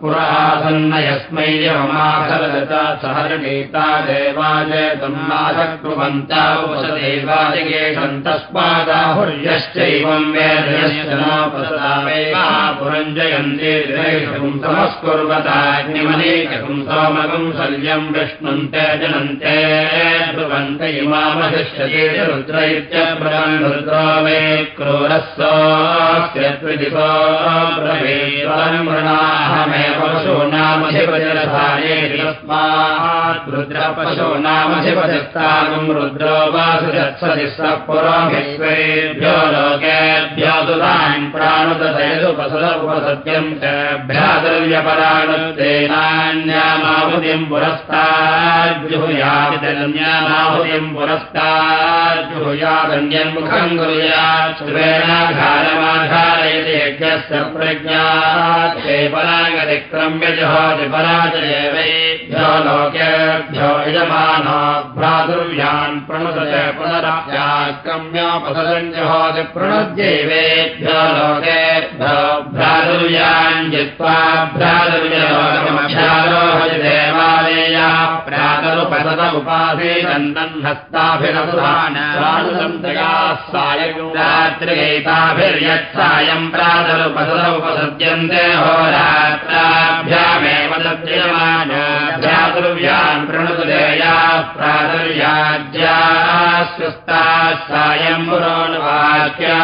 पुरासन्न यस्मै यमाखलता सहरणीता देवाजयतुन्नाशक्नुवन्ता उपसदेवादिकेशम् तस्मादाहुर्यश्चैवम् वेदयश्च पुरञ्जयन्ते समस्कुर्वताग्निमनेकम् सोमगम् शल्यम् विष्णुम् ते जनन्ते ब्रुवन्त इमामधिष्यते रुद्र इत्यब्रवन् रुद्रो मे क्रूरः सोऽस्य त्रिदिशो नामधिपतिरसायेस्मात् रुद्रपशो नामधिपतिस्तागम् रुद्रो वासुजत्सति स पुरोभिश्वेभ्यो लोकेभ्यो दुदान् प्राणुदयदुपसदुपसत्यम् तेभ्यादुर्यपराणुतेनान्यामाहुतिम् पुरस्ताज्जुहुयादितन्यामाहुतिम् पुरस्ताज्जुहुयादन्यन्मुखम् कुर्यात् स्वेनाघारमाघारयति यज्ञस्य प्रज्ञात् ते परागतिक्रम्य जहोति पराजयेवेभ्यो लोकेभ्यो यजमानो भ्रातुर्यान् प्रणुदते पुनराक्रम्योपसदञ्जहोति प्रणुद्यैवेभ्यो लोकेभ्यो भ्रातुर्यान् जित्वा भ्रातुर्यलोकमभ्यारोहति उपासीनन्दन् हस्ताभिरसुधानन्तया सायम् रात्रिगैताभिर्यत्सायम् प्रातरुपसद उपसद्यन्ते होरात्राभ्यामेव दद्यमानो भ्रातुर्यान् प्रणुदेया प्रातुर्याज्यास्वस्ताः सायम् पुरोनुवाक्या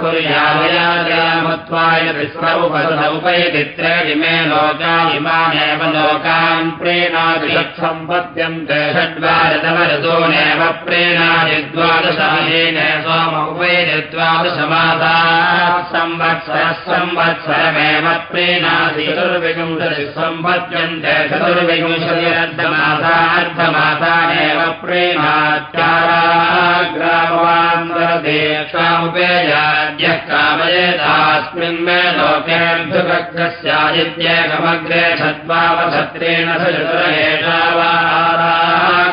कुर्यालयामत्वाय विश्वपसद उपयति त्रीमे लोका इमानेव लोकान् प्रेणादिषत्सम्पद्यन्ते षड्वारतमरतोनेव प्रेणादि द्वादशायेन सोम उपयति द्वादशमासात् संवत्सरः संवत्सरमेव प्रेणादि चतुर्विंशति सम्पद्यन्ते चतुर्विंशतिरर्धमासार्धमासानेव प्रेणाचाराग्रामवान्तरदेशामुपेयाद्यः कामयेतास्मिन् मे लोकेऽर्धुकस्यादित्येकमग्रे छद्वावसत्रेण स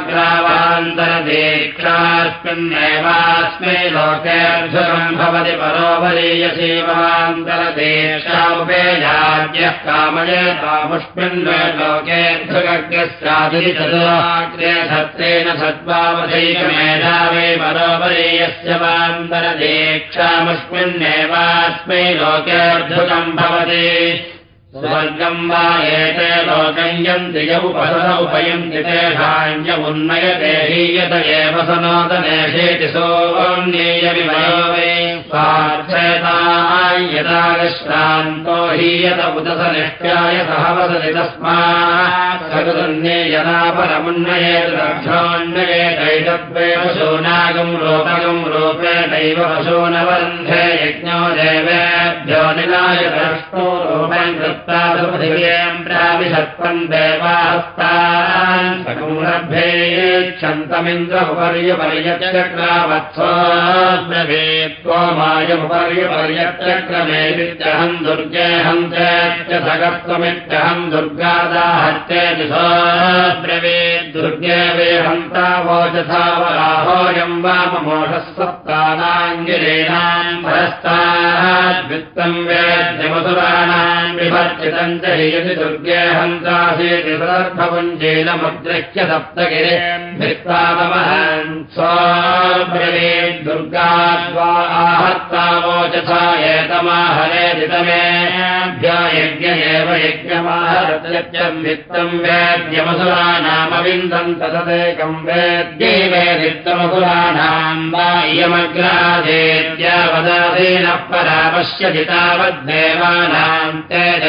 चतुरहेतावाराग्रावान्तरदीक्षास्मिन्नेवास्मै लोकेऽर्धुकम् भवति परोपरीयसेवान्तरदेशामुपेयाद्यः कामयेतामुष्मिन् मे लोकेऽर्धुकस्यादिति चतुराग्रे छत्रेण छद्वावधैकमेधावे परोपरीयस्य वान्तरदीक्षामुष्मिन्नेवास्मै लोकेऽर्धुकम् भवति स्वर्गम् वा एते लोकयन्ति यौपसद उपयन्ति तेषाञ्च उन्नयते हीयत एव यदा विश्रान्तो हीयत उत स निष्ठ्याय सह वसति तस्मात् सगदन्ये यदा परमुन्नयेत रक्षोन्नयेतैतद्वे पशूनागम् रूपेणैव पशूनवन्धे यज्ञो देवेभ्यो द्रष्टो रूपम् प्राविशत्वम् देवास्तान् सकुम्रभ्येच्छन्तमिन्द्रपर्यपर्यत्यक्रमेत्वमायपर्यपर्यत्यक्रमेत्यहम् दुर्गेऽहम् चेत्य सगत्वमित्यहम् दुर्गादाहत्येति सोऽब्रवीत् दुर्गे वे हन्तावोचथा वराहोऽयम् वाममोषः वेद्यमसुराणाम् विभर्जितम् च यदि दुर्गे हन्तासीति सदर्थपुञ्जेनमुद्रिक्य सप्तगिरे भित्तामहन् स्वाब्रवीत् दुर्गाद्वा आहत्तावोचथा एतमाहरेदितमेभ्य यज्ञ एव वेद्ये वेदित्तमसुराणाम् वा इयमग्रादेत्यावदासीनः परापश्यति तावद्देवानाम् ते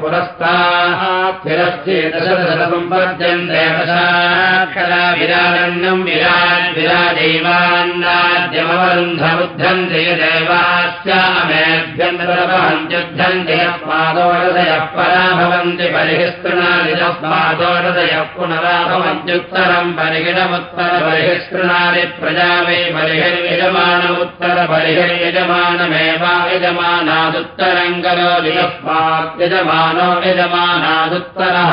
पुरस्ताः तिरश्चे दशदशसम्पद्यन्ते दशाक्षरा विरारण्यम् विराट् विराजैवान्नाद्यमवरुन्धबुद्धन्ते देवास्यामेभ्यन्तरवहन्त्युद्धन्ते पादोरदयः परा भवन्ति परिहिस्तृणादिपादोरदयः पुनरा भवन्त्युत्तरम् परिहिणमुत्तरबर्हिस्तृणादि प्रजा वै बर्हिर्यजमानमुत्तरबर्हिर्यजमानमेवा करो यस्मात् यजमानो यजमानादुत्तरः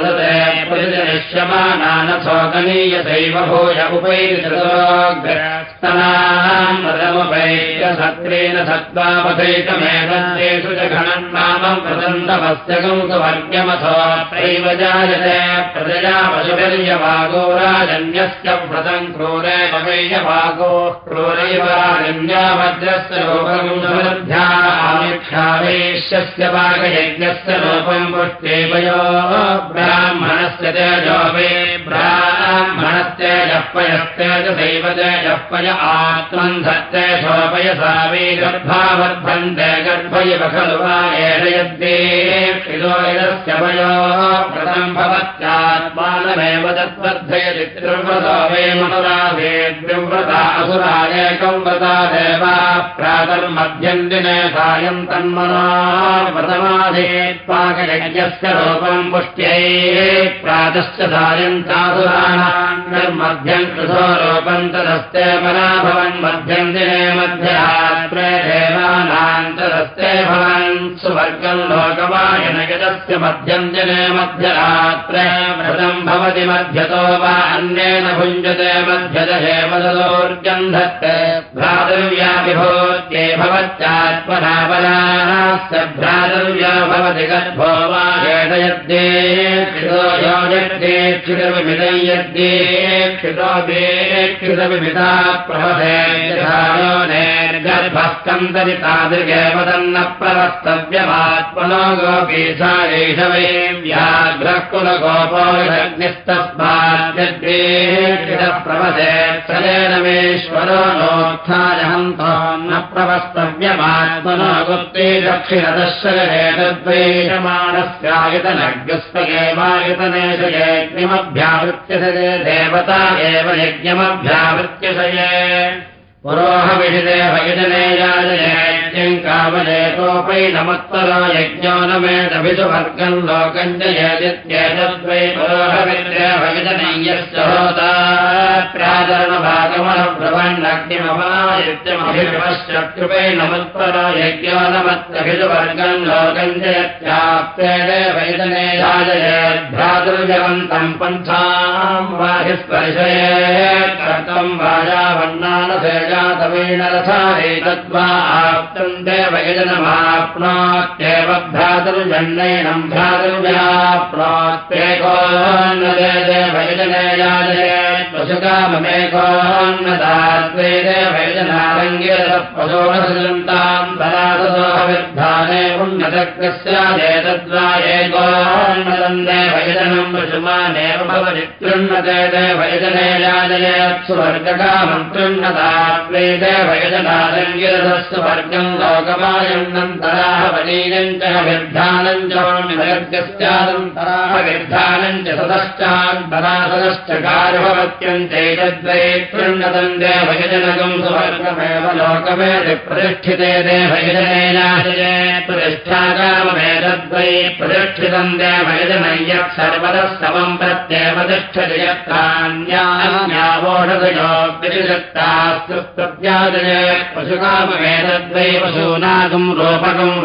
भागनुजान् प्रतिजनिष्यमानानसोगनीयसैव भूय उपैस्तनामुपैत्य सत्रेण सत्त्वापथैकमेवेषु च घनन्नामम् प्रदन्तमस्य कौतुवर्ग्यमथो त्रैव जायते प्रजया पशुभिर्यभागो राजन्यस्य व्रतम् क्रूरे पवैयभागो क्रूरैव राजन्या वज्रस्य लोकमुध्यामीक्षावेश्यस्य भागयज्ञस्य लोपम् पुष्ट्यैवयो ब्राह्मणस्य तेजो वे ब्राह्मणस्य जपयस्ते च दैवते जपय आत्मन्धत्ते शोपयसा वे गर्भावर्धन्ते गर्भयव खलु वयो व्रतम् भवत्यात्मानमेव त्रिव्रतो वे मनुराधे द्विव्रता असुरा एकम् व्रता देवा प्रातर्मध्यम् दिने सायम् तन्मना व्रतमाधेत्पाकयज्ञस्य रूपम् पुष्ट्यै प्रातश्च सायन्तासुराणाम् कृतो रूपम् तदस्ते मना भवन् मध्यम् दिने मध्यरात्रे देवानाम् तदस्ते भवन् सुवर्गम् लोकवायन यदस्य मध्यम् दिने मध्यरात्रे व्रतम् भवति मध्यतो वा अन्येन भुञ्जते मध्यदहेव तदोर्जम् धत्ते भ्रातृव्या विभूत्ये भवत्यात्मनापरास्य भ्रातृव्या भवति गर्भो वा येषयद्ये क्षितो यो यद्ये क्षितविमिदं यद्ये क्षितो दे क्षितविमिता प्रभवे यथायो नेर्गर्भस्कन्दरि तादृगेव तन्न प्रवस्तव्यमात्मनो गोपीसा एष वै व्याघ्रः कुलगोपो यज्ञस्तस्माद्यद्ये क्षितः प्रवसे सलेनमेश्वरो नोत्थायहन्तो न यज्ञमभ्यावृत्य देवता एव यज्ञमभ्यावृत्यशये पुरोहविषिते भयजने याजयज्ञम् कामलेकोपै नमत्तरो यज्ञो न मेदभिषुवर्गम् लोकम् च भयजनय्यश्च होता प्रादरणभागमनब्रवन्नग्निमवायत्यमभिपश्चकृपै नमत्तरो यज्ञो नमत्यभिषुवर्गम् लोकम् च यत्याप्तेदे भयजने याजयद्भ्रातुर्जवन्तम् पन्थाम् वाहिस्पर्शये कर्तम् वाजावन्नानसेज जातवेन रथारेतद्वा आप्तम् देवयजनमाप्नोत्येव भ्रातृजन्नैनम् भ्रातृव्याप्नोत्येकोन्नदे देवयजने याजयेत् पशुकाममेकोन्नदात्वे देवयजनारङ्गिरतः पशोणसृजन्ताम् तरासदोहविर्धाने उन्नतकृस्यादेतद्वा एकोन्नदम् देवयजनम् पशुमानेव भवति तृण्णते देवयजने याजयेत् सुवर्गकामम् तृण्णता वेदभयजनादङ्गिरथस्य वर्गम् लोकमायन्नन्तराः वनीयम् च विर्धानम् च वर्गस्यादन्तराः विर्धानम् च सदश्चान्तरासदश्च कार्यभवत्यन्ते वैतद्वै कृण्णतम् देवयजनकम् सुवर्गमेव लोकमेति प्रतिष्ठिते देवयजनेन। प्रतिष्ठाकामवेदद्वै प्रतिष्ठितम् देवयजन यत् सर्वतः समम् प्रत्येव तिष्ठति यत्तान्यावोषधयोग्यतिदत्तास्तुत्यादय पशुकामवेदद्वै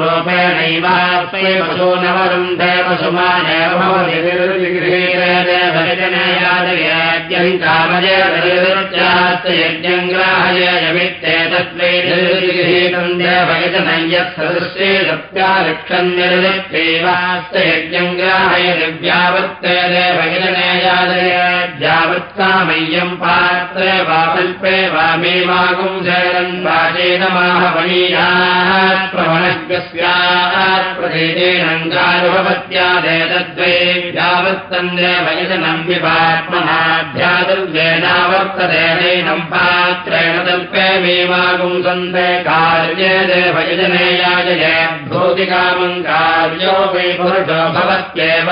रूपेणैवास्मै पशूनवरुन्धे पशुमानेव भवति यज्ञम् कामजयश्च यज्ञम् ग्राहय यमित्येतद्वैतम् देवयजनम् यत् सदस्ये सत्यालक्षम् निर्दित्यैवाश्च यज्ञम् ग्राहय दिव्यावत्ते देवयजनेयादय यावत्कामय्यम् पात्रे वा कल्पे वा मे वागुम् वाचेन माहवणीयात् प्रवणज्ञस्यात् प्रदेशेनङ्गानुभवत्यादेतद्वै यावत्तम् देवयजनम् विपात्मनाध्यादुर्वेनावर्तदेनैनम् पात्रेण तल्पे मे वागुम् सन्ते कार्ये देवयजनेयाय भूतिकामम् कार्यो वै पुरुषो भवत्येव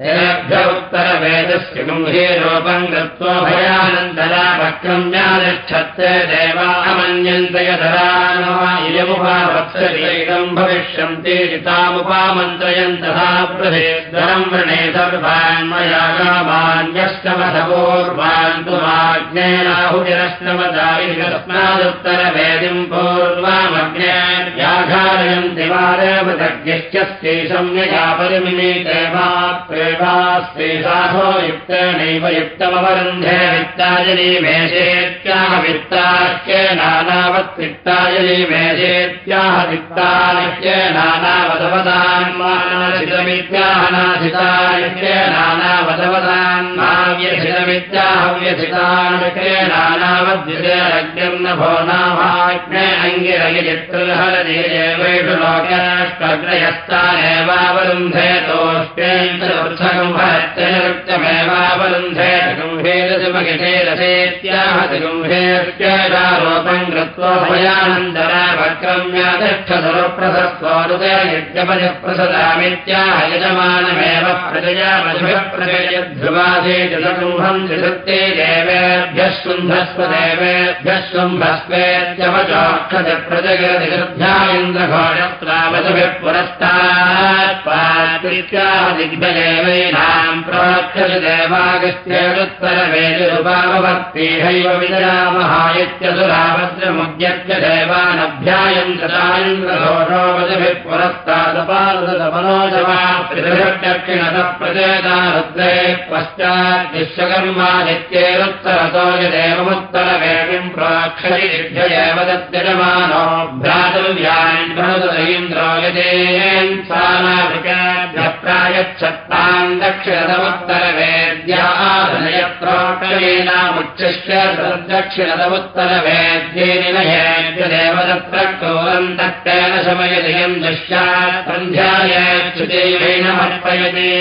तेभ्य उत्तरवेदस्य गम्भीरूपम् गत्वा भयानन्तरा वक्रम्यादिच्छत्ते देवामन्यन्ते यदरामुपावत्सरीरम् भविष्यन्ति तामुपामन्त्रयन्तथा प्रभेद्वरम् वृणे सर्वान् मया कामान्यष्टमथपूर्वान् धारयन्ति वारवृतज्ञश्चस्ते सम्यगा परिमिते वा प्रेवास्ते साधो युक्तेनैव युक्तमवरुन्धे वित्तायनी मेषेत्याह वित्ताख्ये नानावत्वित्तायनी मेषेत्याह वित्ताख्ये नानावदवदान्मानाधितमित्याह नानावद्विजयज्ञम् नानावदवदान्माव्यथितमित्याहव्यथिताख्ये नानावद्विरग्निर्नभो नाभाग्ने अङ्गिरगिरित्रहरदे नामाज्ञे अङ्गिरगिचित्रहरदेवैषु लोकेष्टग्रयस्तानेवावरुन्धे तोष्टेन्द्रवृथगम् भरत्यनिरुक्तमेवावरुन्धे गुम्भेरसेत्याहतिगुम्भेर्येषारोपम् कृत्वा भयानन्दरा वक्रम्यातिष्ठसुरप्रसस्वारुदे यज्ञपजः प्रसदामित्याह यजमानमेव प्रजया मधुभिः प्रजयध्रुवासेति सकुम्भम् त्रिसत्ते देवेभ्यः शुम्भस्व देवेभ्यः शुम्भस्वेत्यवचोक्षज प्रजगतिगृभ्यायन्द्रघोषत्रावधुभिः पुरस्तात् पात्रित्याह दिग्भजेवैनाम् प्रोक्षज देवागस्त्येरुत्तरवेदिरुपावभक्तिहैव विदरामहायत्यसुरावद्रमुद्यत्य देवानभ्यायम् तदायन्द्रघोषो वधुभिः पुरस्तादपादमनोजवाक्षिणतः प्रचेता रुद्रे पश्चात् विश्वकर्मादित्येरुत्तरतो यदेवमुत्तरवेदिम् यदेन् सानाभिकाभ्यः प्रायच्छत्ताम् दक्षिणतमुत्तरवेद्याधनयत्रोक्तमेनामुच्छिष्य दक्षिणतमुत्तरवेद्येनिनयेभ्यदेव तत्र क्रोरम् तत्तेन शमयदियम् दृश्यात् सन्ध्यायेक्षुदेवेनमर्पयति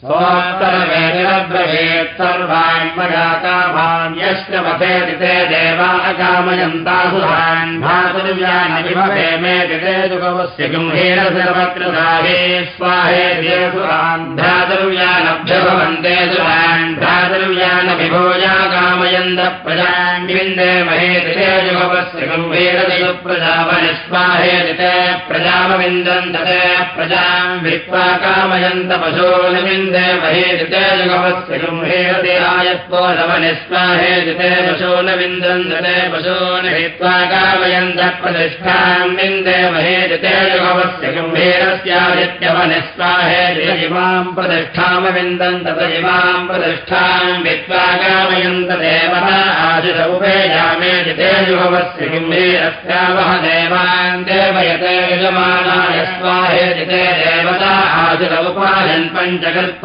सोत्तरवेदिरब्रवीत् सर्वान् मया कामान् यश्च वसेति ते देवा अकामयन्तासुरान् भातुर्यानविभवे मे दिते जुगवस्य गम्भीर सर्वकृताहे स्वाहेतिसुरान् भ्रातुर्यानभ्यभवन्ते सुरान् भ्रातुर्यानविभोजा कामयन्त प्रजान् विन्दे महे दिते जुगवस्य गम्भीरदिषु प्रजापनि स्वाहेति प्रजामविन्दन्त ते प्रजाम् वित्त्वा कामयन्त पशूनविन्द महेदिते जुगवस्य गुम्हेरतिरायत्वो नवनिस्वाहेदिते पशून विन्दन्दते पशून हित्वा कामयन्त प्रतिष्ठाम् विन्दे महेदिते जुगवस्य गुम्भीरस्यादित्यवनिस्वाहेदित इमाम् प्रतिष्ठाम विन्दन्त इमाम् प्रतिष्ठाम् वित्त्वा कामयन्त देवता आदिरौपेयामेदिते जुगवस्य गुम्भीरस्यावह देवान् देवयते यजमानाय स्वाहेदिते देवता आदिरौपायन् पञ्चकृत्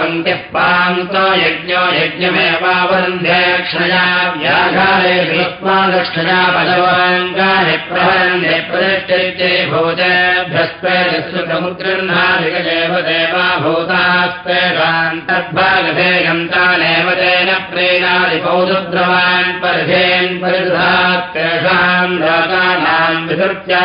पङ्क्तिः पान्तो यज्ञो यज्ञमेवावरुन्ध्यक्षया व्याघारेषु युक्मादक्षया पशवाङ्गानि प्रहरन्ति प्रतिष्ठिते भूतेभ्यस्त्वेदसमुद्रह्नाधिकदेव देवा भूतास्तेषाम् तद्भागधेयन्तानेव तेन प्रेणादिपौरुद्रवान् परिधेन् लोकानाम् विसृत्या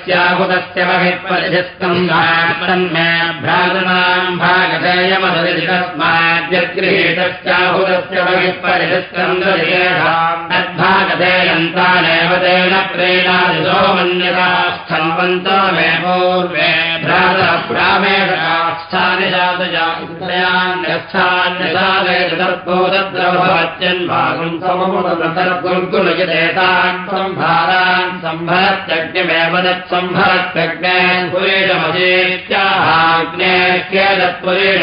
यस्याहुतस्यवहित्परिधिस्तम्भात्तन्मे भ्रातृणाम् भागधेयमसदितस्माद्यगृहीतस्याहुतस्य वहित्परिधिस्तन्द्रेषाम् तेन प्रेणादितो रामेणास्थानि जातयान्यस्थान्यसादर्पोदद्रभवत्यन्भागम् सममुदर्गुल्गुलयदेतान् सम्भारान् सम्भरत्यग्निमेव तत्सम्भरत्यग्नेन् पुरेणमजेत्याहाग्नेत्येतत्पुरेण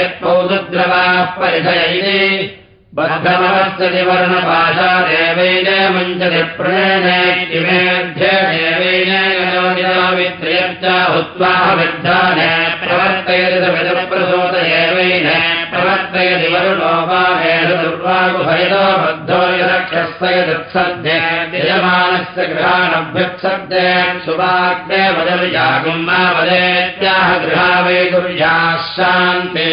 यत्पौदद्रवाः परिषयैः इति बद्धमवस्य वर्णपाशादेवैन मञ्चति प्रणयनेत्यमेभ्य देवैन गणोदितावित्रयश्च हुत्वाह विद्धाने प्रवर्तयति एवैन प्रवर्तयति वरुणो वा दुर्वागुभयदो बद्धो यदक्षस्य यदुत्सद्य यजमानस्य गृहानभ्युत्सद्य सुवाग्ने वदर्यागुम् मा वदेत्याह गृहा वै दुर्याः शान्ते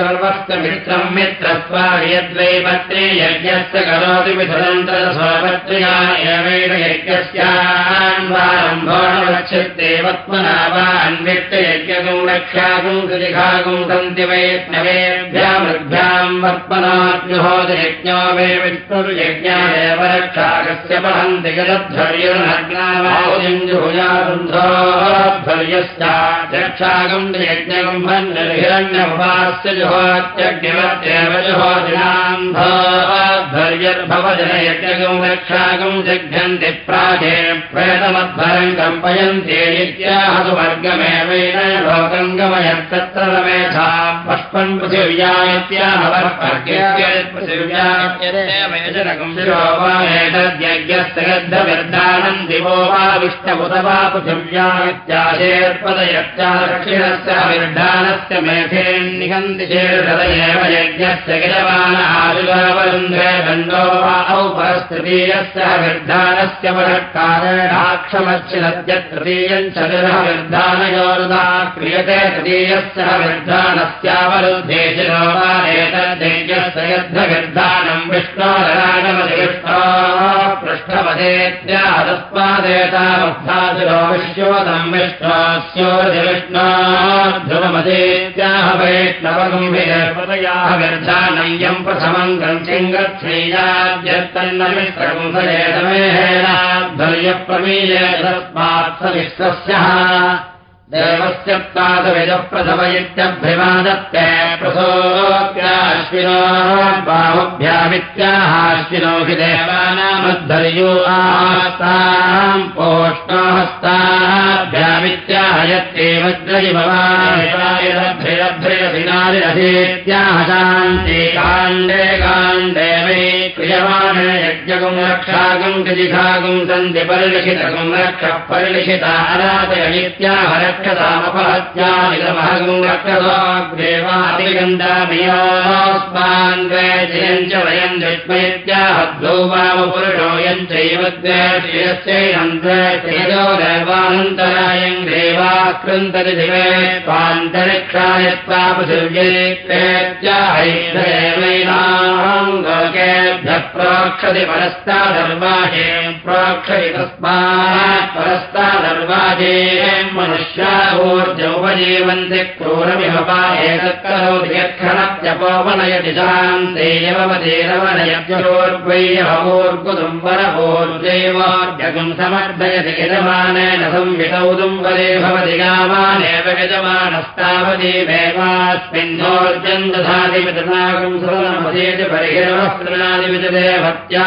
सर्वस्य मित्रम् मित्रस्वा यद्वै पत्रे यज्ञस्य करोति विधुरन्तरस्वपत्र्या एवेण यज्ञस्यान्वारम्भोणवच्छित्तेवत्मना वा अन्विष्टयज्ञगुं रक्षागुं सुलिखागुं सन्ति वैष्णवेभ्यामृभ्याम् वर्त्मनाज्ञोदयज्ञो वे वहन्ति कृत्यपहन्ति गदध्वर्युर्नग्नामाहुतिञ्जुहुयारुन्धोध्वर्यश्चाध्यक्षागम् यज्ञगम्भन्निर्हिरण्यमुपास्य यज्ञगम् रक्षागम् प्राजे इत्याहसुवर्गमेवेन लोकम् गमयत्तत्र पुष्पम् गद्धविर्दानम् दिवो वा विष्णमुत वा पृथिव्यायत्याशेर्पदयत्या दक्षिणस्य विर्धानस्य मेधेन्निहन्ति चेदयेव यज्ञस्य गिरवानाजुगावरुन्ध्रे दण्डो वा औपरस्तृतीयस्य विर्धानस्य परकारेणाक्षमच्छिनद्य तृतीयम् च निर्हविर्धानयोरुदा क्रियते तृतीयस्य विर्धानस्यावरुद्धे शिरो वा एतद्देज्यस्य यद्धविर्धानम् विष्णोरराजमधिविष्णो विष्णोस्योर्धिविष्णो ध्रुवमदेत्याह वैष्णवगम्भिरपदयाः विर्धानय्यम् प्रथमम् ग्रन्थिङ्गच्छ्रीयाद्यत्तन्नमिश्रगुंसरेतमेहेनाध्वर्यप्रमीय तस्मात् स विश्वस्य देवस्य प्रातविदप्रथम इत्यभ्यमादत्ते प्रसोऽप्याश्विनो बाहुभ्यामित्याहाश्विनो हि देवानामद्धर्यो आस्ताम् पोष्णोहस्ताभ्यामित्याहयत्येव द्रयिभवाभ्रयभ्रयसिनादिरथेत्याह शान्ति काण्डे काण्डे क्रियमाणे रक्षागुम् गजिघागुम् सन्ति परिलिखितगुम् रक्षः परिलिखिता अराधयनित्याह रक्षतामपहत्यामिदमहगुम् रक्षताग्रेवादिगन्धामियोस्मान् द्वैजयम् च वयम् द्विष्मयत्याहद्वौ वामपुरुषोऽयम् चैव द्वैश्रियस्यैनम् द्वैतेजो देवानन्तरायम् देवाकृन्तरि दिवे त्वान्तरिक्षाय त्वापसुर्येत्याहैदेवैनाम् लोकेभ्यः प्रोक्षति परस्तादर्वाहे प्रोक्षति तस्मात् परस्तादर्वाजे मनुष्या ऊर्जोपजीवन्ति क्रूरमिह एतत्करोति यत्क्षणत्यपोवनयति शान्ते यवमधीरवनयत्योर्वैयहोर्गुदुम्बरहोर्जैवोर्जगुम् समर्थयति यजमानेन भवति दधाति विदनागम् सुरमधेति परिहिरवस्त्रणादि विददेवत्या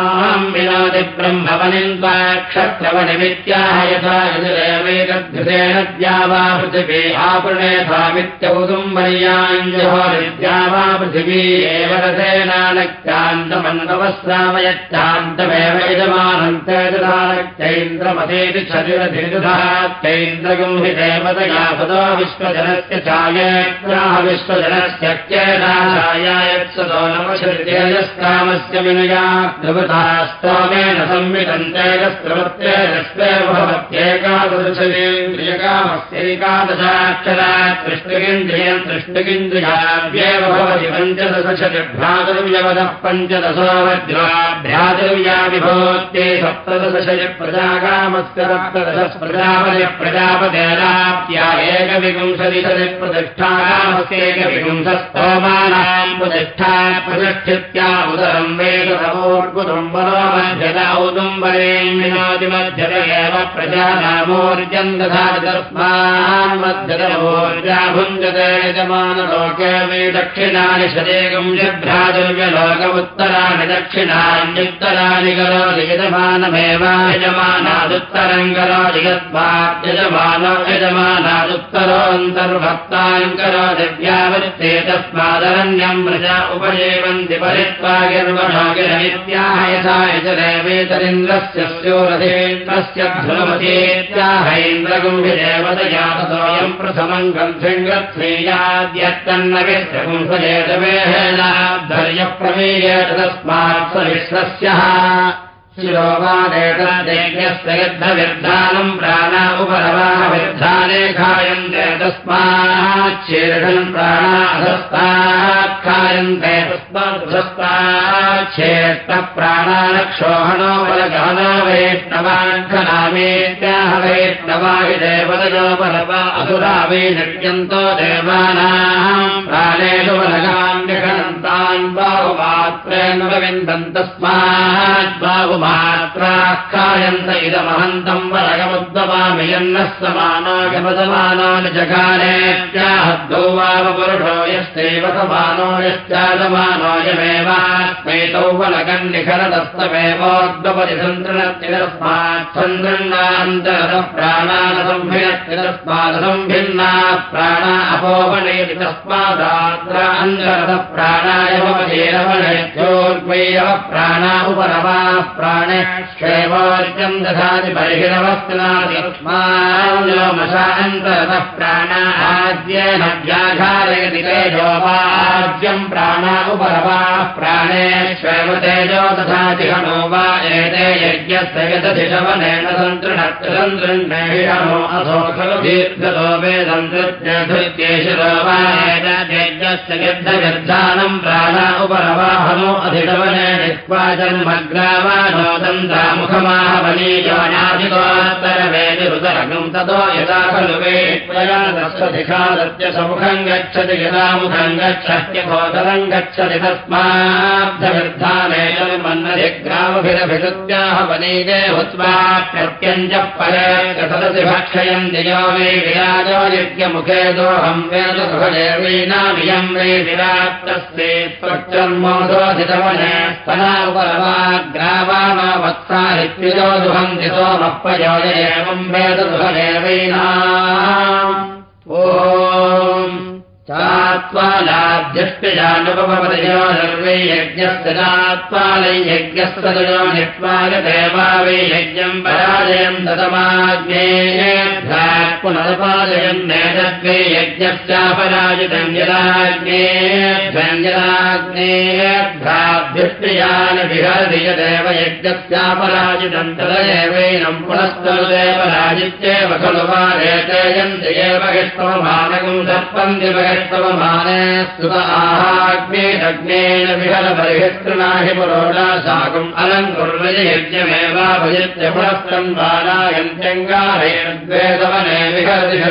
विनोदि ब्रह्मवनिन्त्वा क्षत्रवनिमित्याह यथा यजुरेवैकधृतेन द्या वा पृथिवी आपृणेथामित्यौदुम्बर्याञ्जहोरिद्या वा पृथिवी एव ददानक्तैन्द्रमथेति छदिरधिदुधात्यैन्द्रगुं हि देवतया सदा विश्वजनस्य छायेत्राह विश्वजनस्य नमशृतेजस्कामस्य विनया स्तोमेन संविदन्तेजस्त्रवत्येजस्वेव भवत्येकादशेन्द्रियकामस्यैकादशाक्षरा तृष्णुगिन्द्रियम् तृष्णुगिन्द्रियाभ्येव भवति पञ्चदशभ्रातुर्यवदः पञ्चदशो वज्राभ्रातुर्या विभोत्ये सप्तदशय प्रजाकामस्य सप्तदश प्रजापति प्रजापतेराप्या एकविपुंसदिशति प्रतिष्ठाकामस्यैकविपुंसस्तोमानाम् प्रतिष्ठा प्रतिष्ठित्या उदरम् वेदमोर्बुदुम्बरो मध्यत एव प्रजानामोर्जम् दधाति तस्मान् मध्यतमोर्जा भुञ्जते यजमानलोके वै दक्षिणानि शदेकम् जभ्रातुर्यलोक उत्तराणि दक्षिणान्युत्तराणि करोति यजमानमेव यजमानादुत्तरम् करोति यस्मात् यजमान यजमानादुत्तरोऽन्तर्भक्तान् करोति व्यावृत्ते तस्मादरण्यम् प्रजा उपजीवन्ति परित्वा गिर्वणो गिरमित्याह यथा यजरेवेतरिन्द्रस्य स्योरथेन्द्रस्य ध्रुवमतीत्याहैन्द्रगुम्भिदेवतया ततोऽयम् प्रथमम् गन्धिङ्गत्स्यैयाद्यत्तन्नविश्रगुंसजेतवेहेनाद्धर्यप्रमेयेत तस्मात् स विश्वस्यः शिरोवादेतद्यज्ञस्य यद्धविर्धानम् प्राणा उपरवाहविर्धाने खायन्ते तस्माच्छीर्षन् प्राणा अधस्तात् खायन्ते तस्माद्धस्ताच्छेष्टप्राणानक्षोहणो बलगहनो वैष्णवाङ्खनामेत्याह वैष्णवा हि देवतयोपरवा असुरा वै नृत्यन्तो देवानाम् प्राणेषु बलगान्यखनन्तान् बाहुमात्रेण विन्दन् तस्मात् बाहु मात्राख्यायन्त इदमहन्तम् वरगमुद्गमामि यन्नः समानो गमदमानो न जगानेत्याहद्गौ वावपुरुषो यश्चैव समानो यश्चादमानो यमेवास्मैतौ वलगम् निखरदस्तमेवोद्गपति सन्तृणत्तिरस्मात् सन्दृण्णान्तरः प्राणानसम्भिनत्तिरस्मादसम्भिन्ना प्राणा अपोपणेति तस्मादात्र अन्तरः प्राणाय प्राणा उपरवा प्राणे क्षेमोर्जम् दधाति बहिरवस्नादिमाञ्जोमशान्तरतः प्राणा आद्येन व्याघारयति तेजोवाज्यम् प्राणा उपरवाः प्राणे क्षेमतेजो दधाति हनो वा एते यज्ञस्य यदधिशवनेन सन्तृणत्रिसन्तृण्णेषणो अथो खलु दीर्घतो वेदन्तृत्येशिरो वा एतद्यज्ञस्य यद्धविर्धानम् प्राणा उपरवाहनो यदा खलु यदा मुखम् गच्छत्यथोदरम् गच्छति तस्माद्धविर्धाने जन्मन्नधिग्रामभिरभिषुत्याह वनीगे भूत्वा प्रत्यञ्जः परे कथदसि भक्षयम् दियो वै विराजो यज्ञमुखे दोऽहम् वेदगृहदेवीनामियम् वै विराट्तस्ते त्वच्चन्मोदोधितवने स्तना उपरवाग्रावानो वत्सारित्युजो दुहन्ति सोमः पयोज एवम् ओ चात्वालाभ्यष्टजानुपमपदयो सर्वै यज्ञस्य चात्वालै यज्ञस्तदयो यज्ञम् पराजयम् दतमाग्नेयेभ्यात् पुनरपाजयम् पुनस्तदेव राजित्येव खलु वा रेतयन्ति एव हिष्टवमानकम् सर्पन्ति समाने स्तुत आहाग्नेरग्नेन विहलबर्हितृणाहि पुरोडा साकम् अलङ्कुर्वज यज्ञमेवाभयत्य पुरस्तम् बालायन्त्यङ्गारयद्वेदवने विहरतिशरागाभित्तरीयम्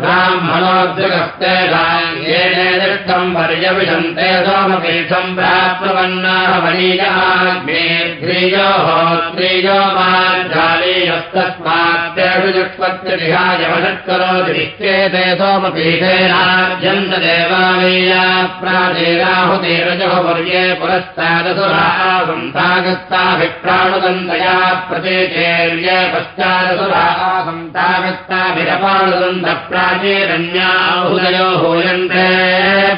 ब्राह्मणोद्युगस्तेषाम् पर्यविशन्ते सोमपीठम् प्राप्नुवन्नाः मणीयाग्नेध्रीयोः त्रीयो मार्जालीयस्तस्मात्तेषु जुष्पत्यधिहाय वषत्करोति निश्चेते सोमपीठेनाद्यन्तदेवामीया प्राचीराहुतीरजः वर्ये पुरस्तादसुरासन्तागस्ताभिप्राणुदन्तया प्रचेचेर्य पश्चादसुरासन्तागस्ताभिरपाणुदन्त प्राचीरण्याहुदयो हूयन्ते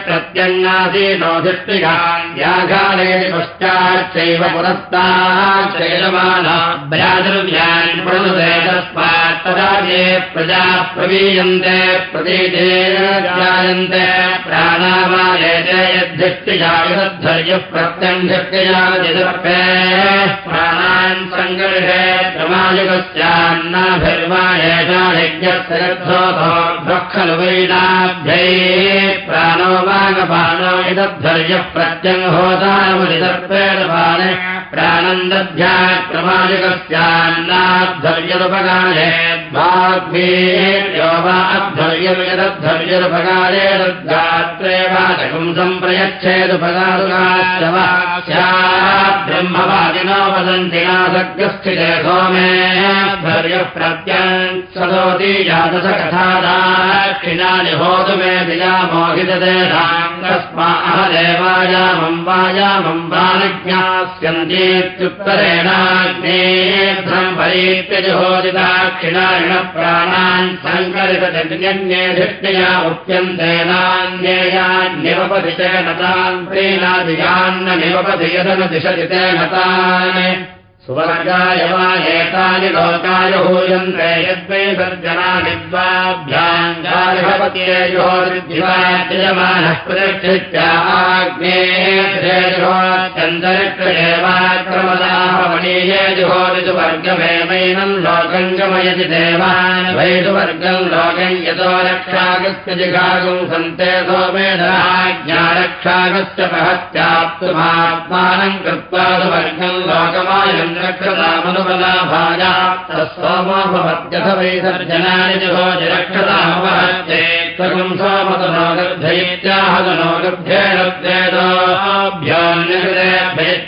प्रत्यङ्गासीनो दृष्टिगान्याघालयति पश्चाच्चैव पुरस्ताच्चैलमाना भ्रातृव्यान् प्रणुदे तस्मात् तदा ये प्रजा प्रवीयन्ते क्रमायुगस्यान्नाभिर्वायेषा यज्ञस्य वैनाभ्यै प्राणो वागपानो यदद्धर्यः प्रत्यङ्होदामुदर्पेण बाणे प्राणन्दध्या क्रमायुगस्यान्नाद्धर्यरुपकारे भाग्भेयो वा अद्धर्यमिदद्धर्यरुपकारे दद्धात्रे वाचकम् वा ब्रह्मवादिनो वदन्ति नासग्रस्थिते सोमे धर्यः प्रत्यन् सदोति कथादाक्षिणानि होतु मे दियामोहितदेशाम् तस्मा अह देवायामम् वायामम् वानिज्ञास्यन्तीत्युत्तरेणाग्नेभ्रम् परीत्यजुहोदिताक्षिणारिण प्राणान् प्रीणादियान्न निवपति यदन दिशति तेन तान् सुवर्गाय वा एतानि लोकाय हूयन्ते यद्वै सर्जनानि द्वाभ्याङ्गारिभवत्येयोर्दिवाजमानः प्रतिष्ठित्याग्नेयेवाक्रमदाहवणीये जुहोरिजुवर्गमेवैनम् लोकम् गमयति देवान् वैषुवर्गम् लोकम् यतो रक्षागस्य जिघागुम् सन्ते सोमेधराज्ञारक्षागस्य महत्याप्तुमात्मानम् कृत्वा सुवर्गम् लोकमायम् गर्भेणोभ्योऽन्यकृतेभ्यत्याहान्यकृतानि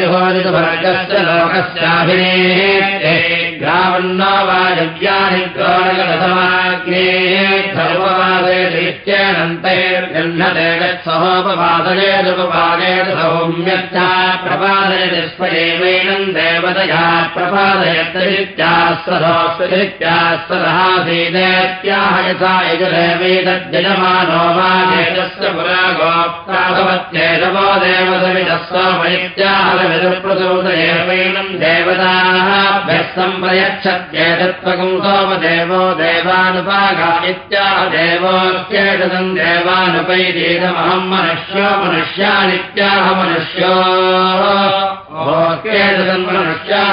जुहोदितुवर्गस्य लोकस्याभिनेः ग्रावण्णो वायव्यानि ग्रोणकरसमाग्ने सर्ववादयतीत्यनन्तैर्गह्नते गत्सहोपवादयेदुपवादेत सौम्यच्चा प्रपादयति स्वयैवैनम् देवतया प्रपादयत्यरित्यास्वधोस्वरित्यास्वदहासीदेत्याह यथा यजुरेवैतज्जयमानो वा वेदस्य पुरा गोप्ताभवत्येतवो देवसविदस्वमैत्याहविदुप्रसूतयैवैनम् देवताभ्यः सम्प्रयच्छत्येतत्त्वकम् सोमदेवो देवानुपागा इत्याह देवोऽस्येतदम् देवानुपैरीदमहम् मनुष्यो मनुष्यानित्याह मनुष्यो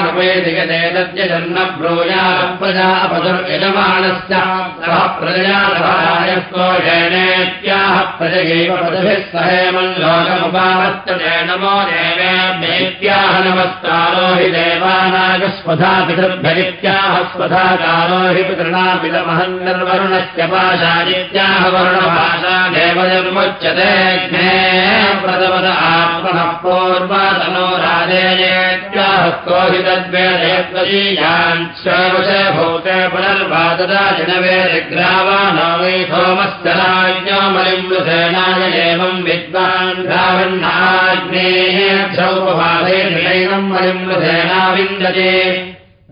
नुपेदिगदेतद्यजन्न ब्रूयाप्रजापदुर्यजमानस्य सः प्रजयायकोषेणेत्याह प्रजयैव पदभिः सहेमल्लोकमुपावर्तते नमो देवेभ्येत्याह नमस्कारो हि देवानागस्वधा पितृभ्यरित्याह स्वधाकारो हि पितृणापितमहन्निर्वरुणस्य पाशादित्याह वरुणभाषा देवनिर्मुच्यते प्रथमद आत्मनः पूर्वातनो पुनर्वाददा जनवेदग्रावानो वै राज्ञमलिम्बुसेनाय एवम् विद्वान् क्षौपवादैनम् मलिम्बुसेना विन्दते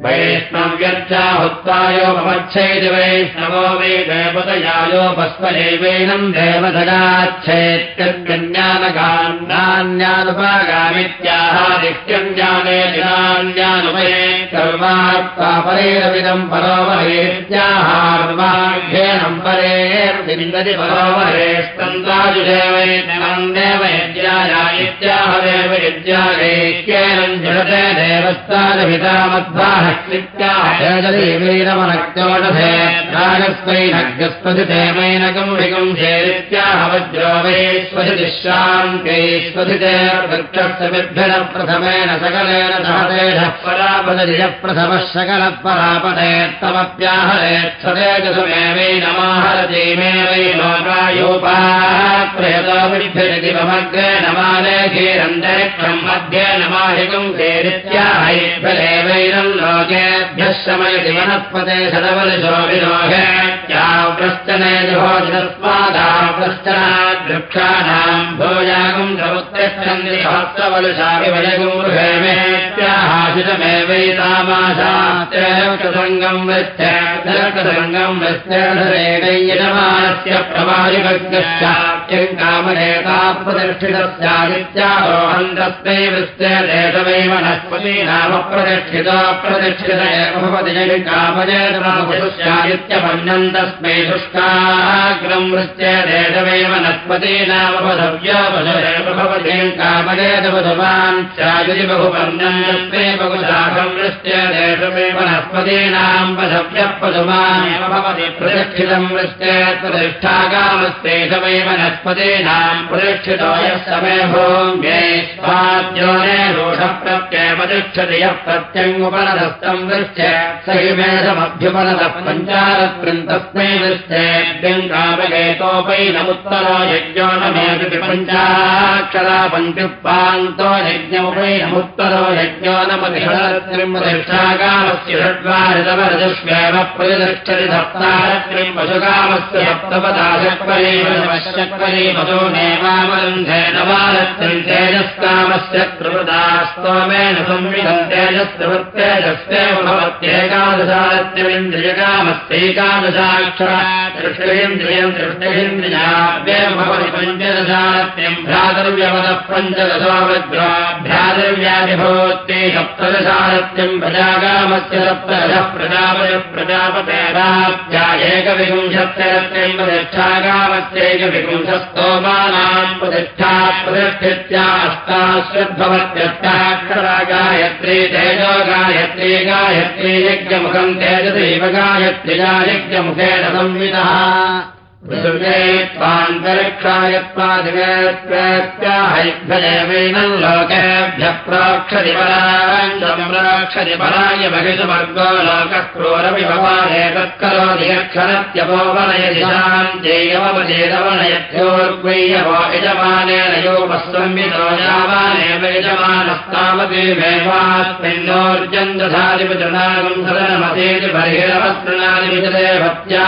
वैष्णव्यर्चाहुत्वायोपमच्छेति वैष्णवो वै देवतयायोपस्वदेवैनम् देवतगाच्छेत्यन्यानगान्नान्यानुपागामित्याहादित्यञ्जाने दिनान्यानुपये सर्वात्तापरेरविदम् परोवहेत्याहार्वाघ्येनम् परेर्विन्दति परोवहेस्तन्ताजुदेवैनम् देवयज्ञाया इत्याह देवयज्ञागैक्येनम् जडते देवस्तादभितामद्वाह ैनगस्पतितेमैनकम् विगुंशेरित्याह वज्रो वै स्वधिति शान्त्यै स्वधिते वृक्षस्य बिभ्यः प्रथमेन सकलेन सहतेजः परापदधिजः प्रथमः सकलः परापदेत्तमप्याहरेत्सदेजसुमेवैनमाहरति मे वै लोकायोपाप्रयतो बिभ्यजति ममग्रे नमालेखीरन्तरिक्षम् मध्ये नमाहिकम् सेरित्याहैभ्यदेवैनम् लोकेभ्यः शमयति वनस्पते सदवलशोभिनोहेत्याप्रश्चनेजभोजस्मादाप्रश्चनात् वृक्षाणाम् भोजागम् समुत्तिष्ठन्ति सहस्रवलशापि वयगुम् गृहेमेत्याहाशितमेवैतामाशास्त्रसङ्गम् वृष्टसङ्गम् वृष्टेणयजमानस्य प्रवादिपज्ञश्चात्यम् कामनेता प्रतिष्ठितस्यादित्यारोहम् तस्मै वृष्टे देशमेव नाम प्रतिष्ठितो प्रतिष्ठित एव भवति कामजेतमपुष्यादित्यमन्यम् तस्मै शुष्काग्रम् वृत्य देशमेव नस्पति नाम पदव्यो पशुरेव भवति कामजेत पशुमान् चायुति बहुपन्नम् तस्मै बहुशाखम् वृत्य देशमेव पशुमानेव भवति प्रतिष्ठितम् वृत्य प्रतिष्ठागामस्तेषमेव नस्पतीनाम् प्रतिष्ठितो यः समे रोषप्रत्ययपतिष्ठति यः प्रत्यङ्गुपनदस्तम् वृश्च स हि मेधमभ्युपनदः पञ्चारत्रम् तस्मै वृश्चेभ्यङ्गापगेतोपैनमुत्तरो यज्ञो न मेदपि पञ्चाक्षरा पञ्चुपान्तो यज्ञोपैनमुत्तरो यज्ञो न मतिषडत्रिम् प्रतिष्ठागामस्य षड्वारितमरजुष्वेव प्रतिष्ठति सप्तारत्रिम् पशुकामस्य सप्तपदाशक्वरीशक्वरी तेजस्कामस्य त्रिवृदास्तोमेन संविधम् तेजस्त्रिवृत्तेजस्तेव भवत्येकादशारत्यमिन्द्रियकामस्यैकादशाक्षरा दृष्टिन्द्रियम् दृष्टिन्द्रियाव्येव भवति पञ्चदशारत्यम् पञ्चदशोवग्रो भ्रातर्व्याभिभवत्यै सप्तदशारत्यम् प्रजागामस्य सप्तदशः प्रजापतिः प्रजापतेरात्या एकविंशत्यरत्यम् प्रतिष्ठागामस्यैकविंशस्तोमानाम् प्रतिष्ठा प्रतिष्ठित्या अष्टाश्वद्भवत्यष्टाक्षरा गायत्री तेजो गायत्री गायत्री यज्ञमुखम् तेजदैव गायत्र्या यज्ञमुखेन संविदः ैभ्यदेवैनम् लोकेभ्यः प्रोक्षति पराक्षति पराय बहिषुवर्गो लोकः क्रोरपि भवाने तत्करोति यक्षरत्यपोवनयदिशान्त्यैवमजेदवनयत्योर्ग्वय्यवो यजमानेन सदनमसेति बर्हिरवस्त्रणादिविजते भक्त्या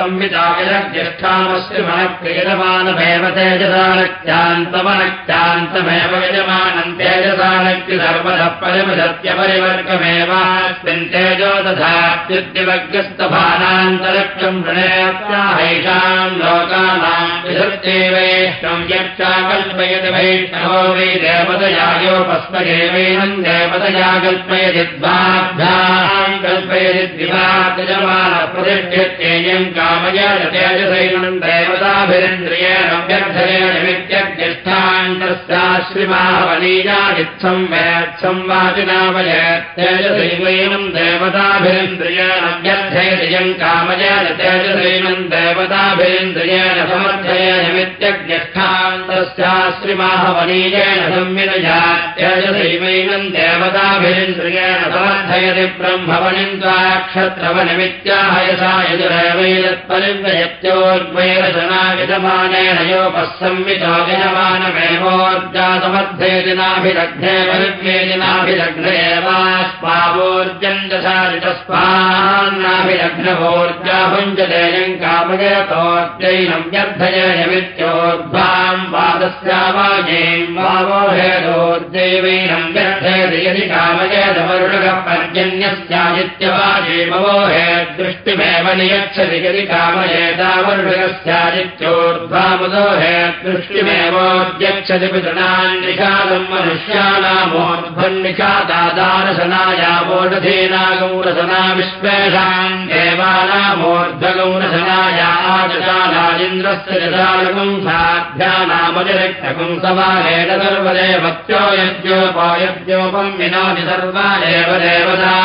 संवितायज्येष्ठामस्य मनक्रियमानमेव तेजसानक्त्यान्तमनक्त्यान्तमेव यजमानम् तेजसानक्ति सर्वतः परिमसत्यपरिवर्गमेवास्मिन् तेजो तथात्युद्दिवग्रस्तभानान्तरक्षम् प्रणयत्याहैषाम् लोकानाम् विधृत्येवेष्टम् यक्षा कल्पयति वैष्णवो वै देवतयायोपस्मगेवैनम् देवतया कल्पयति द्वाभ्याम् कल्पयति द्विवाजमानप्रतिष्ठ्यत्येयम् कामया तेजसैनम् देवताभिरिन्द्रियेण व्यर्थयेण वित्यज्यष्ठान्तस्याश्रिमावलीयादित्सम् वेत्सम् वाचिनावय तेजसैवैनम् देवताभिरिन्द्रियेण व्यर्थयतियम् कामया तेजसैनम् देवताभिरिन्द्रियेण समर्थयेन वित्यज्यष्ठान्तस्याश्रिमाहवलीयेण संविनया देवताभिरिन्द्रियेण समर्थयति ब्रह्मवनिम् त्वाक्षत्रवनिमित्याह यसा यजुरैवैलत्परिव्ययत्योर्वैरशनाविधमानेन योपः संवितो विजमानमेवोर्जातमध्येति नाभिदग्ने परिव्येति नाभिदग्न एवास्मावोर्जम् दशादितस्मान्नाभिदग्नवोर्जाभुञ्जदेयम् कामयतोर्जैनम् व्यर्थयमित्योर्ध्वाम् वादस्यावाजेम् वावोहेदोर्जैवैनम् व्यर्थयति यदि कामयतवरुणः पर्जन्यस्यादित्यवाजेमवोहे दृष्टिमेव नियच्छति यदि मनुष्याणामोर्ध्वन्निषादादारसनायावोषधीनागौरसना विश्वेषाम् देवानामोर्ध्वगौरसनाया आजशालाजिन्द्रस्य जशालकम् साध्यानामजरिक्तकम् समाहेन सर्वदेवत्यो यज्ञोपायज्ञोपम् विनोति सर्वा एव देवता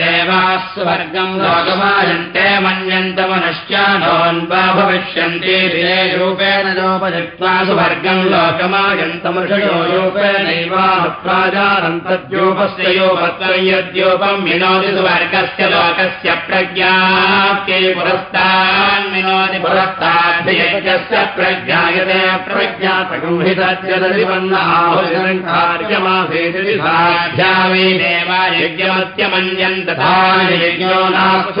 देवाः स्वर्गम् लोकमायन्ते मन्यन्तमनुष्यानोन्वा भविष्यन्ति दिने रूपेण जोपजित्वा सुवर्गम् लोकमायन्तमृषयो रूपेणैवाहत्वाजानन्तद्योपस्य योपत्वयद्योपम् विनोति सुवर्गस्य लोकस्य प्रज्ञाप्यै पुरस्तान् विनोति पुरस्ताभ्ययज्ञस्य प्रज्ञायते प्रज्ञातकम् हि तद्यदधिपन्नाहुरिदम् कार्यमासेति साध्या वै देवायज्ञमत्यमन्यम् तथा यज्ञो नास्तु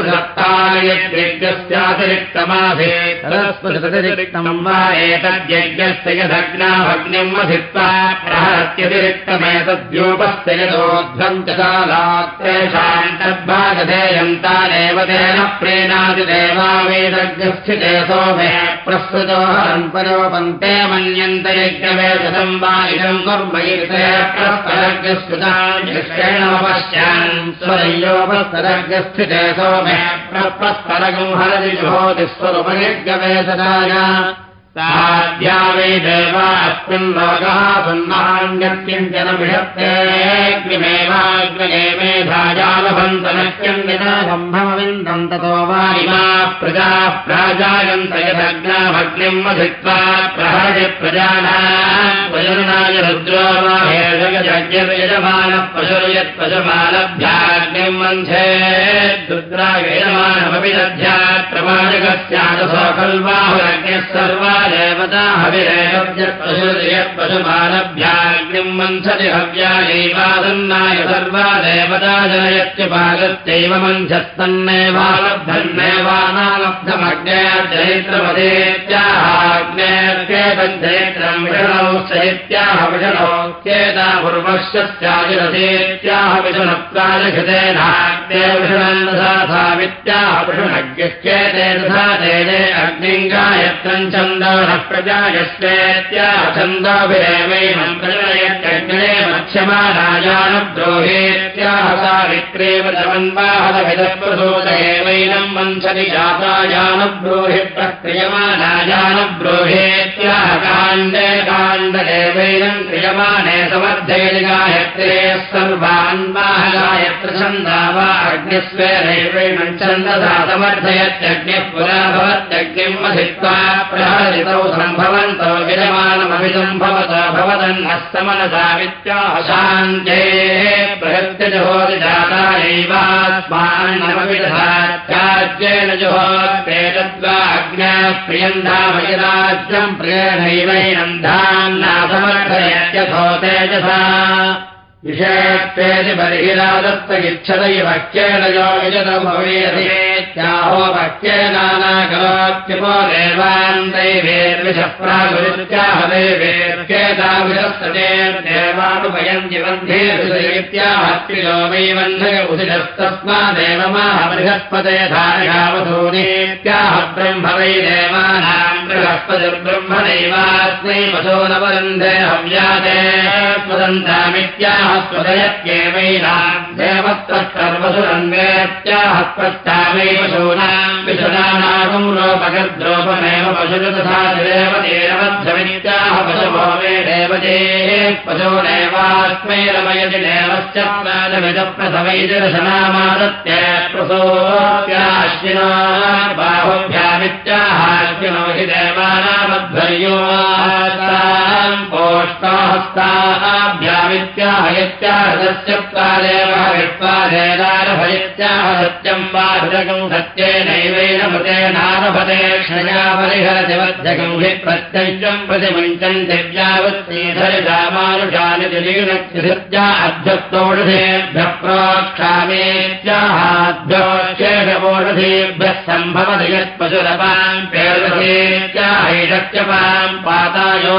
वा एतद्यज्ञस्य च शालात्तेषाम् तद्भागधेयम् तानेव तेन प्रेणादिदेवा वेदज्ञस्थिते सोमे प्रस्तुतो हरम् परोपन्ते मन्यन्त यज्ञवेदम् वा कुर्म इते प्रस्तरज्ञस्कृतान् स्वरयोपस्तरज्ञस्थिते सोमे जुहोति स्वरूपयज्ञवेदनाय साध्या वै देवा अस्मिन् लोकः सुन्नान्यत्यञ्चन विषत्तेऽग्निमेवाग्नये मेधाजालभन्तनत्यञ्जन सम्भवविन्दम् ततो वा इमाः प्रजाः प्राजायन्त यदग्नाभग्निम् वधित्वा प्रहरति प्रजानाय रुद्रो दध्यात् प्रमाणकस्यादसो खल्वाहुरज्ञः सर्वा देवता हविरेवपशुमानभ्याग्निम् मन्थति हव्यायैवादन्नाय सर्वा देवता जनयत्युपागत्यैव मन्थस्तन्नेवालब्धन्नेवानालब्धमग्नेर्जयत्रमदेत्याहाग्नेर्केतञ्जयत्रम् विषणौ सैत्याह विषणो तथा तेजे अग्निङ्गायत्रम् छन्दः प्रजायस्वेत्याह छन्दोभिरेवैनम् प्रजनयत्यग्ने मध्यमानायानद्रोहेत्याह सावित्रेव समन्वाहदभिदप्रसूदयेवैनम् वंशति जातायानब्रूहि प्रक्रियमानायानब्रूहेत्याह काण्डे काण्डदेवैनम् क्रियमाणे समर्थयति गायत्रे सर्वान्वाह गायत्र छन्दा वा अग्निस्वेनैवैनम् छन्दसा समर्थयत्यग्निः पुरा भवत्यग्निम् अधित्वा प्रहरितौ सम्भवन्तौ विजमानमभिदम् भवत भवदन्नस्तमनसा वित्याशान्ते प्रहृत्य जुहोति जातायैवास्मान्नमविदधात्याज्येन जुहोत्तेतद्वा अग्न्याः प्रियन्धामयि राज्यम् प्रियणैवैनन्धान्नासमर्थयत्यथो तेजसा विषयत्वेति बर्हिरादत्त इच्छत इव केन यो यजत भवेत् इत्याहो भक्त्येनाकरोत्यपो देवान् दैवेर्विषप्रागुरुत्याह दैवेर्चेताविषस्तदेवानुपयन्ति वन्धे इत्याहत्रिलो वै वह्नय उदिरस्तस्मादेव माह बृहस्पते धारयावधूनेत्याह ब्रह्म वै वरन्धे हव्यादे स्वदन्तामित्याह स्वदयत्येवैनाम् विशुनानागम् लोपगद्रोपमेव पशुर तथा देवतेरवद्धमित्याह पशुभो मे देवते पशूनेवास्मै रमयति देवश्च प्रथमैतिरशनामादत्य प्रसोऽप्याश्विनो बाहुभ्यामित्याहाश्विनो हि देवानामध्वर्यो पोष्टाहस्ताभ्यामित्याहयत्याहस्य त्वादेव वित्वादेदारभयत्याह सत्यम् बाधकम् सत्येनैवेन मतेनारभते क्षया परिहरति बद्धकम् हि प्रत्यञ्चम् प्रतिमुञ्चम् दिव्यावत्सीधरिदामानुषानि दिलीनक्षिसत्या अध्यस्तोषधेभ्यः प्रोक्षामेत्याहाभ्यो शेषवोषधेभ्यः सम्भवति यत्पशुरपाम् पेर्वसेत्याहैषत्यपाम् पातायो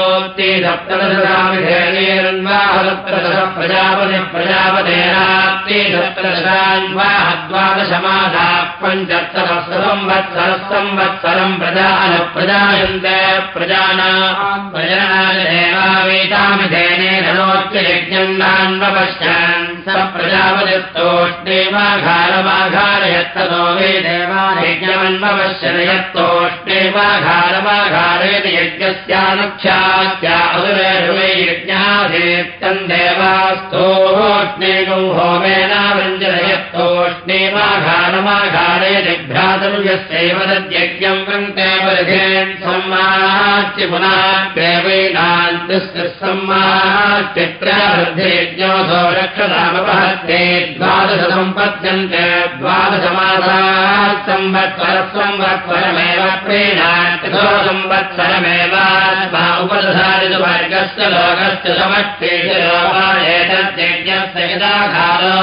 होत्रादेवासुरानभ्यभवन्नग्नयेतमेध्यमानायानुभ्योहेत्याहभ्यासव्याभिभोक्ति सप्तदशरामिधेयेरन्वाहदप्रदश प्रजापतिः प्रजापतेनाप्ति सप्तदशान्वाहद्वादशमासा पञ्चत्तरः संवत्सरः संवत्सरम् प्रजा न प्रजायन्ते प्रजाना नान्वपश्चान् स प्रजापतिस्तोष्णेवाघारमाघारयत्ततो वे देवानयज्ञमन्वपश्यनयत्तोष्णेवाघारमाघारयति यज्ञस्यानुक्षात्या अदुरे यज्ञाधेत्तम् देवास्तोष्णेगौ होमेनावृञ्जनयत्तोष्णेवाघारमाघारयति भ्रातरुयस्यैव तद्यज्ञम् वृन्ते वर्धेन् सम्माच्य पुनः देवैनान्तस्य सम्माच्चित्रावृद्धियज्ञोऽसो रक्षतामपहत्ते द्वादश सम्पद्यन्ते द्वादशमासात् संवत्सरः संवत्सरमेव प्रीणात्यथो संवत्सरमेव उपदधारितु वर्गस्य लोकस्य समष्टेषु एतद्यज्ञस्य यदाघारो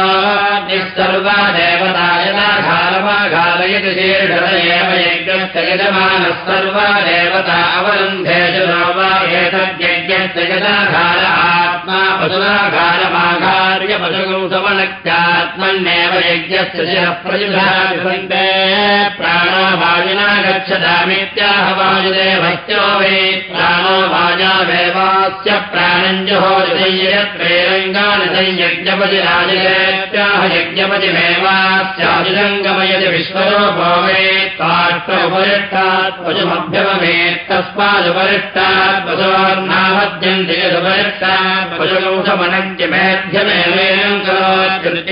सर्वा देवता यदाघारमाघारयति शीर्षद एव यज्ञस्य यजमानः सर्वा देवता अवरुन्धेषु वा एतद्यज्ञस्य यदाघार आत्मा पशुगौ समनक्त्यात्मन्नेव यज्ञस्य शिरः प्रयुधान्ते प्राणो वायुना गच्छतामित्याह वायुदेवस्यो वे। प्राणो वाजावेवास्य प्राणञ्जहोत्रैरङ्गानि संयज्ञपति राजयत्याह यज्ञपतिमेवास्याजुरङ्गमयति विश्वरूपो वे। ताष्ट्रोपरिष्टात् पशुमभ्यमवेत् तस्मादुपरिष्टात् पशोर्नामद्यन्ति यदुपरिष्टात् पशुगौषमनज्ञमेध्यमेवेन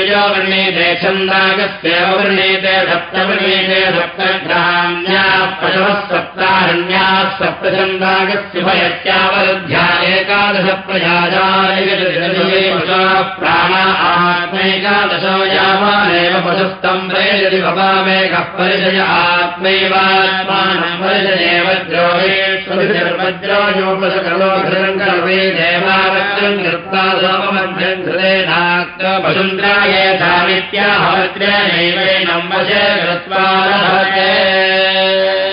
करोत्यजो वर्णीते छन्दागस्येव वर्णीते सप्तवर्णीते सप्तग्राम्याः पशवः सप्तारण्याः सप्तछन्दागस्य भयत्यावरुध्या एकादश प्रजाजाय प्राणा आत्मैकादशो यावानेव पशुस्तम् प्रेजति भवामेकः कर्वे देवावज्रम् कृत्वा वशे कृत्वा लभते